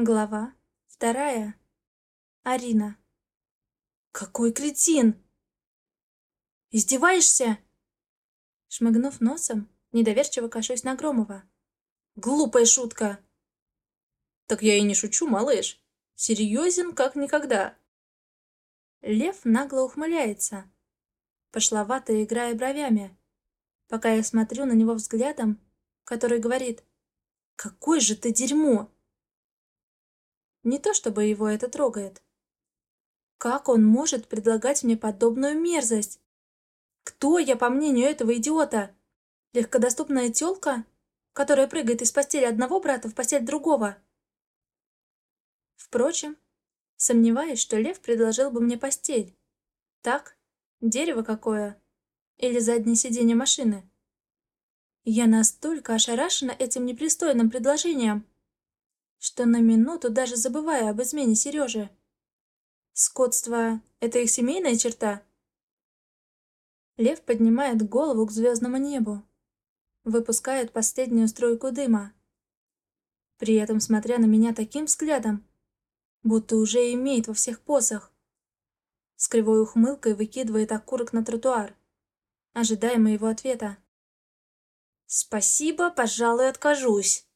Глава вторая. Арина. «Какой кретин!» «Издеваешься?» Шмыгнув носом, недоверчиво кашусь на Громова. «Глупая шутка!» «Так я и не шучу, малыш. Серьезен, как никогда». Лев нагло ухмыляется, пошловато играя бровями, пока я смотрю на него взглядом, который говорит «Какое же ты дерьмо!» Не то чтобы его это трогает. Как он может предлагать мне подобную мерзость? Кто я, по мнению этого идиота? Легкодоступная тёлка, которая прыгает из постели одного брата в постель другого? Впрочем, сомневаюсь, что Лев предложил бы мне постель. Так? Дерево какое? Или заднее сиденье машины? Я настолько ошарашена этим непристойным предложением, что на минуту даже забываю об измене Сережи. Скотство — это их семейная черта? Лев поднимает голову к звездному небу, выпускает последнюю струйку дыма, при этом смотря на меня таким взглядом, будто уже имеет во всех позах. С кривой ухмылкой выкидывает окурок на тротуар, ожидая моего ответа. «Спасибо, пожалуй, откажусь».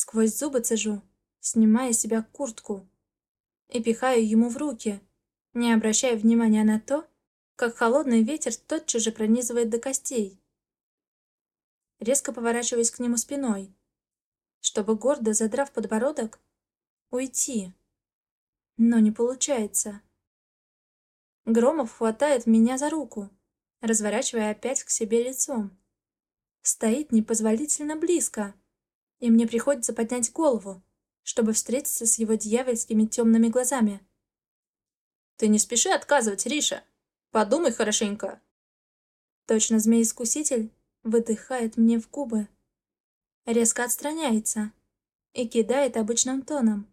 Сквозь зубы цежу, снимая с себя куртку и пихаю ему в руки, не обращая внимания на то, как холодный ветер тотчас же пронизывает до костей. Резко поворачиваюсь к нему спиной, чтобы, гордо задрав подбородок, уйти. Но не получается. Громов хватает меня за руку, разворачивая опять к себе лицом. Стоит непозволительно близко и мне приходится поднять голову, чтобы встретиться с его дьявольскими темными глазами. «Ты не спеши отказывать, Риша! Подумай хорошенько!» Точно змей-искуситель выдыхает мне в губы, резко отстраняется и кидает обычным тоном.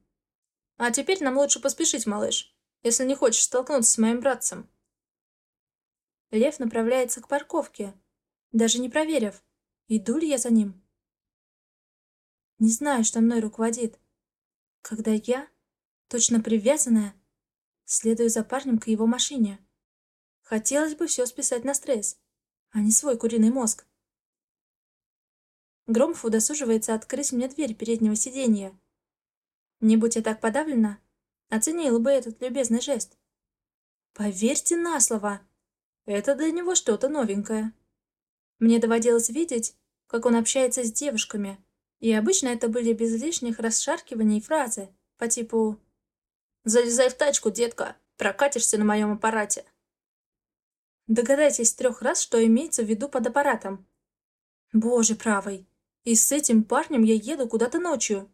«А теперь нам лучше поспешить, малыш, если не хочешь столкнуться с моим братцем». Лев направляется к парковке, даже не проверив, иду ли я за ним. Не знаю, что мной руководит. Когда я, точно привязанная, следую за парнем к его машине. Хотелось бы все списать на стресс, а не свой куриный мозг. Громов удосуживается открыть мне дверь переднего сиденья. Не будь я так подавлена, оценила бы этот любезный жест. Поверьте на слово, это для него что-то новенькое. Мне доводилось видеть, как он общается с девушками, и обычно это были без лишних расшаркиваний фразы, по типу «Залезай в тачку, детка, прокатишься на моем аппарате». Догадайтесь трех раз, что имеется в виду под аппаратом. Боже правый, и с этим парнем я еду куда-то ночью.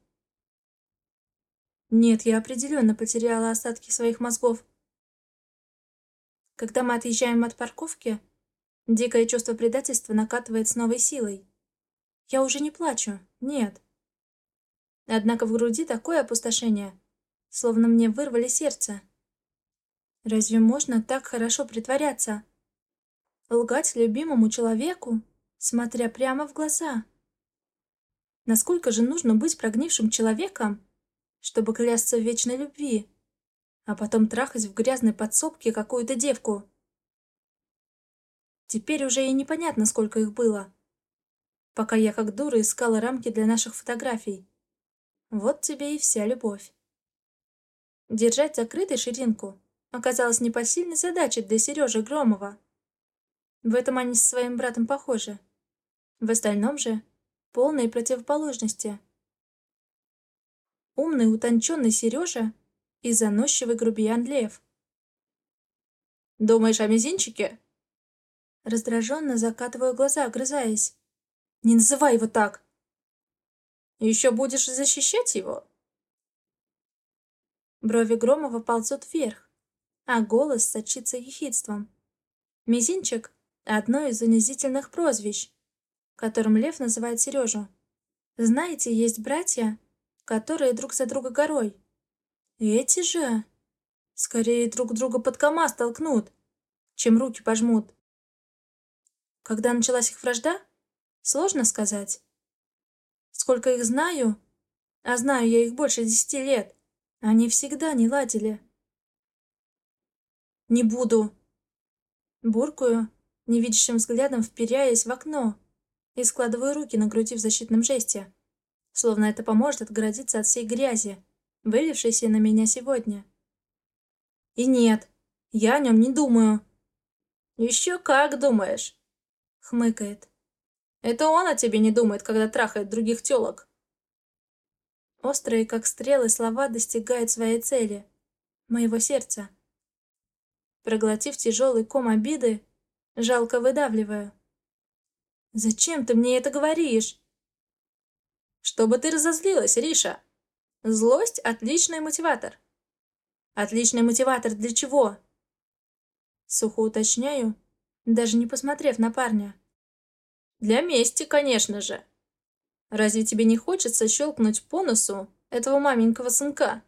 Нет, я определенно потеряла остатки своих мозгов. Когда мы отъезжаем от парковки, дикое чувство предательства накатывает с новой силой. Я уже не плачу, нет. Однако в груди такое опустошение, словно мне вырвали сердце. Разве можно так хорошо притворяться? Лгать любимому человеку, смотря прямо в глаза? Насколько же нужно быть прогнившим человеком, чтобы клясться в вечной любви, а потом трахать в грязной подсобке какую-то девку? Теперь уже и непонятно, сколько их было пока я как дура искала рамки для наших фотографий. Вот тебе и вся любовь. Держать закрытой ширинку оказалось непосильной задачей для Сережи Громова. В этом они со своим братом похожи. В остальном же полные противоположности. Умный, утонченный Сережа и заносчивый грубиян Лев. «Думаешь о мизинчике?» Раздраженно закатываю глаза, огрызаясь. Не называй его так. Еще будешь защищать его? Брови Громова ползут вверх, а голос сочится ехидством. Мизинчик — одно из унизительных прозвищ, которым Лев называет Сережу. Знаете, есть братья, которые друг за друга горой. Эти же скорее друг друга под КамАЗ толкнут, чем руки пожмут. Когда началась их вражда, Сложно сказать. Сколько их знаю, А знаю я их больше десяти лет. Они всегда не ладили. «Не буду!» Буркую, невидящим взглядом вперяясь в окно, и складываю руки на груди в защитном жесте, словно это поможет отгородиться от всей грязи, вылившейся на меня сегодня. И нет, я о нем не думаю. «Еще как думаешь!» — хмыкает. «Это он о тебе не думает, когда трахает других телок!» Острые, как стрелы, слова достигают своей цели — моего сердца. Проглотив тяжелый ком обиды, жалко выдавливаю. «Зачем ты мне это говоришь?» «Чтобы ты разозлилась, Риша. Злость — отличный мотиватор». «Отличный мотиватор для чего?» Сухо уточняю, даже не посмотрев на парня. «Для мести, конечно же. Разве тебе не хочется щелкнуть по носу этого маменького сынка?»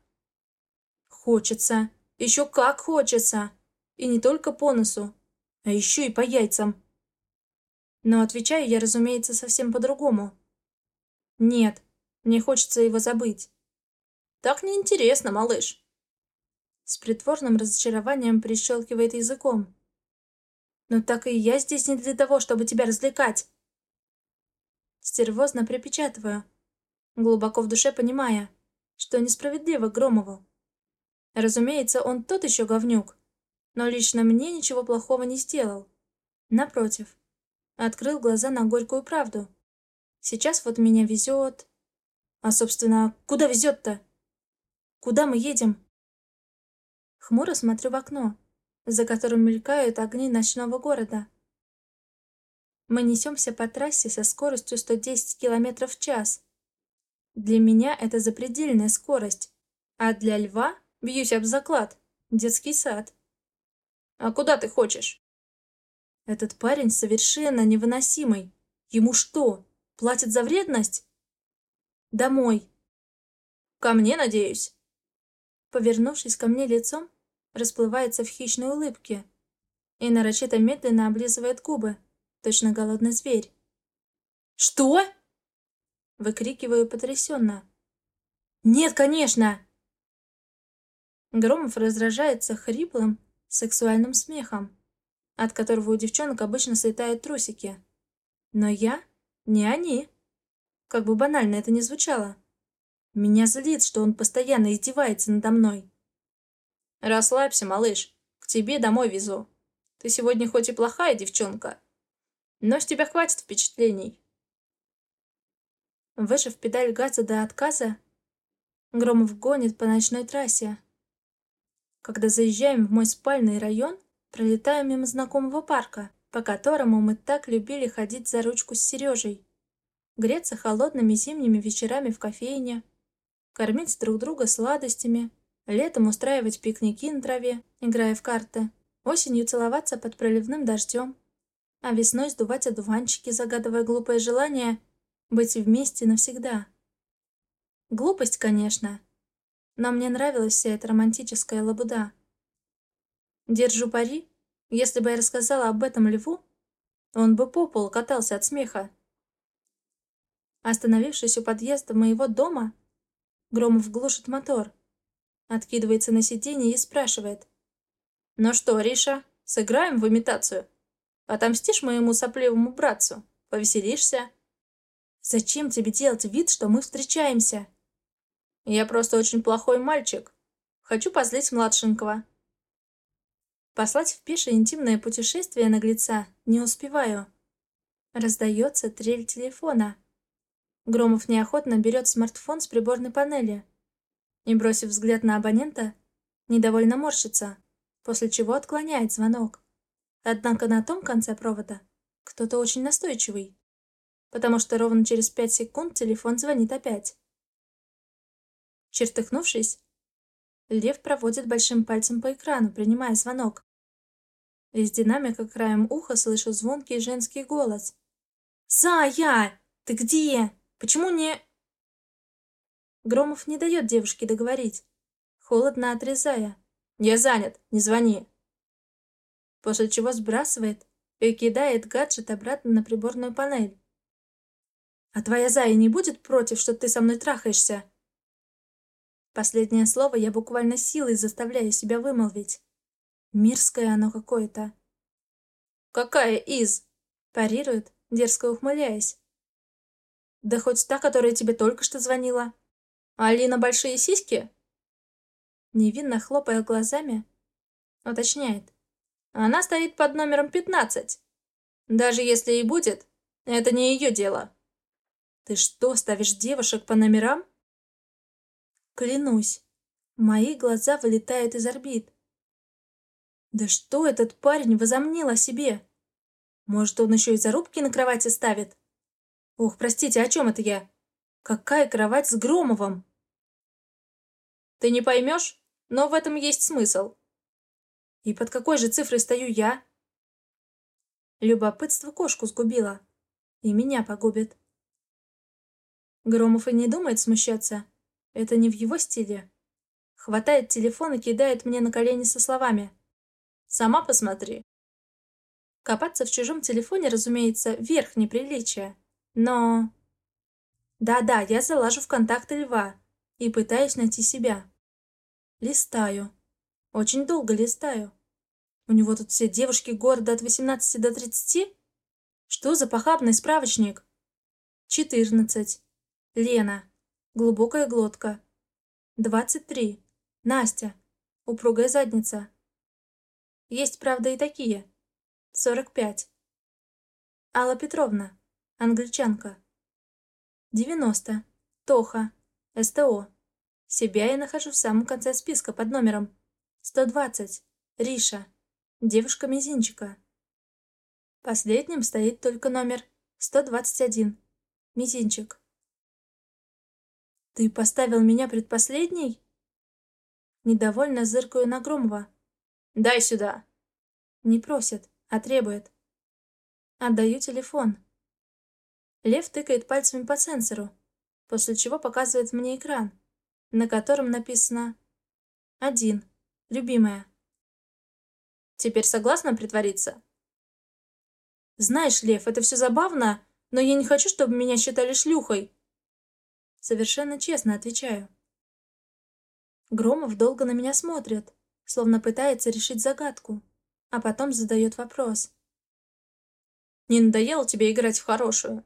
«Хочется. Еще как хочется!» И не только по носу, а еще и по яйцам. Но отвечаю я, разумеется, совсем по-другому. Нет, мне хочется его забыть. Так неинтересно, малыш. С притворным разочарованием прищелкивает языком. Но так и я здесь не для того, чтобы тебя развлекать. Стервозно припечатываю, глубоко в душе понимая, что несправедливо Громову. Разумеется, он тот еще говнюк, но лично мне ничего плохого не сделал. Напротив, открыл глаза на горькую правду. Сейчас вот меня везет... А, собственно, куда везет-то? Куда мы едем? Хмуро смотрю в окно, за которым мелькают огни ночного города. Мы несемся по трассе со скоростью 110 км в час. Для меня это запредельная скорость, а для льва, бьюсь об заклад, детский сад. А куда ты хочешь? Этот парень совершенно невыносимый. Ему что, платят за вредность? Домой. Ко мне, надеюсь? Повернувшись ко мне лицом, расплывается в хищной улыбке и нарочито медленно облизывает губы, точно голодный зверь. «Что?» Выкрикиваю потрясенно. «Нет, конечно!» Громов раздражается хриплым, сексуальным смехом, от которого у девчонок обычно слетают трусики. Но я не они. Как бы банально это ни звучало. Меня злит, что он постоянно издевается надо мной. Расслабься, малыш. К тебе домой везу. Ты сегодня хоть и плохая девчонка, но с тебя хватит впечатлений. Выжав педаль газа до отказа, Громов гонит по ночной трассе, когда заезжаем в мой спальный район, пролетаем мимо знакомого парка, по которому мы так любили ходить за ручку с Сережей. Греться холодными зимними вечерами в кофейне, кормить друг друга сладостями, летом устраивать пикники на траве, играя в карты, осенью целоваться под проливным дождем, а весной сдувать одуванчики, загадывая глупое желание быть вместе навсегда. Глупость, конечно, но мне нравилась вся эта романтическая лабуда. Держу пари, если бы я рассказала об этом Льву, он бы по полу катался от смеха. Остановившись у подъезда моего дома, Громов глушит мотор, откидывается на сиденье и спрашивает. «Ну что, Риша, сыграем в имитацию? Отомстишь моему сопливому братцу? Повеселишься?» «Зачем тебе делать вид, что мы встречаемся?» Я просто очень плохой мальчик. Хочу позлить младшенького. Послать в пешее интимное путешествие наглеца не успеваю. Раздается трель телефона. Громов неохотно берет смартфон с приборной панели и, бросив взгляд на абонента, недовольно морщится, после чего отклоняет звонок. Однако на том конце провода кто-то очень настойчивый, потому что ровно через пять секунд телефон звонит опять. Чертыхнувшись, Лев проводит большим пальцем по экрану, принимая звонок. Из динамика краем уха слышу звонкий женский голос. «Зая! Ты где? Почему не...» Громов не дает девушке договорить, холодно отрезая. «Я занят, не звони!» После чего сбрасывает и кидает гаджет обратно на приборную панель. «А твоя Зая не будет против, что ты со мной трахаешься?» Последнее слово я буквально силой заставляю себя вымолвить. Мирское оно какое-то. «Какая из?» – парирует, дерзко ухмыляясь. «Да хоть та, которая тебе только что звонила». «Алина большие сиськи?» Невинно хлопая глазами, уточняет. «Она стоит под номером 15. Даже если и будет, это не ее дело». «Ты что, ставишь девушек по номерам?» Клянусь, мои глаза вылетают из орбит. Да что этот парень возомнил о себе? Может, он еще и зарубки на кровати ставит? Ох, простите, о чем это я? Какая кровать с Громовым? Ты не поймешь, но в этом есть смысл. И под какой же цифрой стою я? Любопытство кошку сгубило. И меня погубит. Громов и не думает смущаться. Это не в его стиле. Хватает телефон и кидает мне на колени со словами. «Сама посмотри». Копаться в чужом телефоне, разумеется, верх неприличия. Но... Да-да, я залажу в контакты льва и пытаюсь найти себя. Листаю. Очень долго листаю. У него тут все девушки города от 18 до 30? Что за похабный справочник? 14. Лена. Глубокая глотка. 23. Настя. Упругая задница. Есть, правда, и такие. 45. Алла Петровна. Англичанка. 90. Тоха. СТО. Себя я нахожу в самом конце списка под номером 120. Риша. Девушка мизинчика. Последним стоит только номер 121. Мизинчик. «Ты поставил меня предпоследней?» Недовольно зыркаю на Громова. «Дай сюда!» Не просит, а требует. Отдаю телефон. Лев тыкает пальцами по сенсору, после чего показывает мне экран, на котором написано «Один. Любимая». «Теперь согласна притвориться?» «Знаешь, Лев, это все забавно, но я не хочу, чтобы меня считали шлюхой. Совершенно честно отвечаю. Громов долго на меня смотрит, словно пытается решить загадку, а потом задает вопрос. «Не надоело тебе играть в хорошую?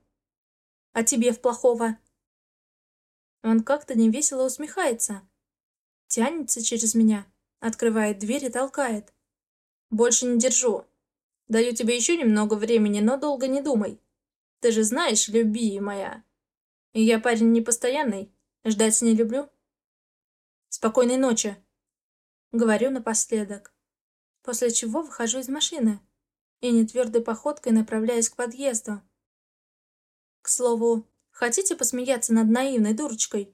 А тебе в плохого?» Он как-то невесело усмехается. Тянется через меня, открывает дверь и толкает. «Больше не держу. Даю тебе еще немного времени, но долго не думай. Ты же знаешь, люби моя, я парень непостоянный, ждать не люблю. Спокойной ночи. Говорю напоследок. После чего выхожу из машины и нетвердой походкой направляюсь к подъезду. К слову, хотите посмеяться над наивной дурочкой?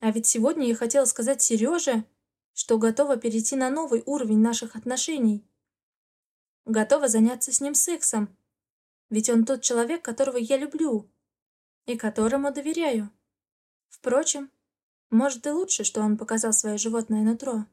А ведь сегодня я хотела сказать Сереже, что готова перейти на новый уровень наших отношений. Готова заняться с ним сексом. Ведь он тот человек, которого я люблю и которому доверяю. Впрочем, может и лучше, что он показал свое животное нутро.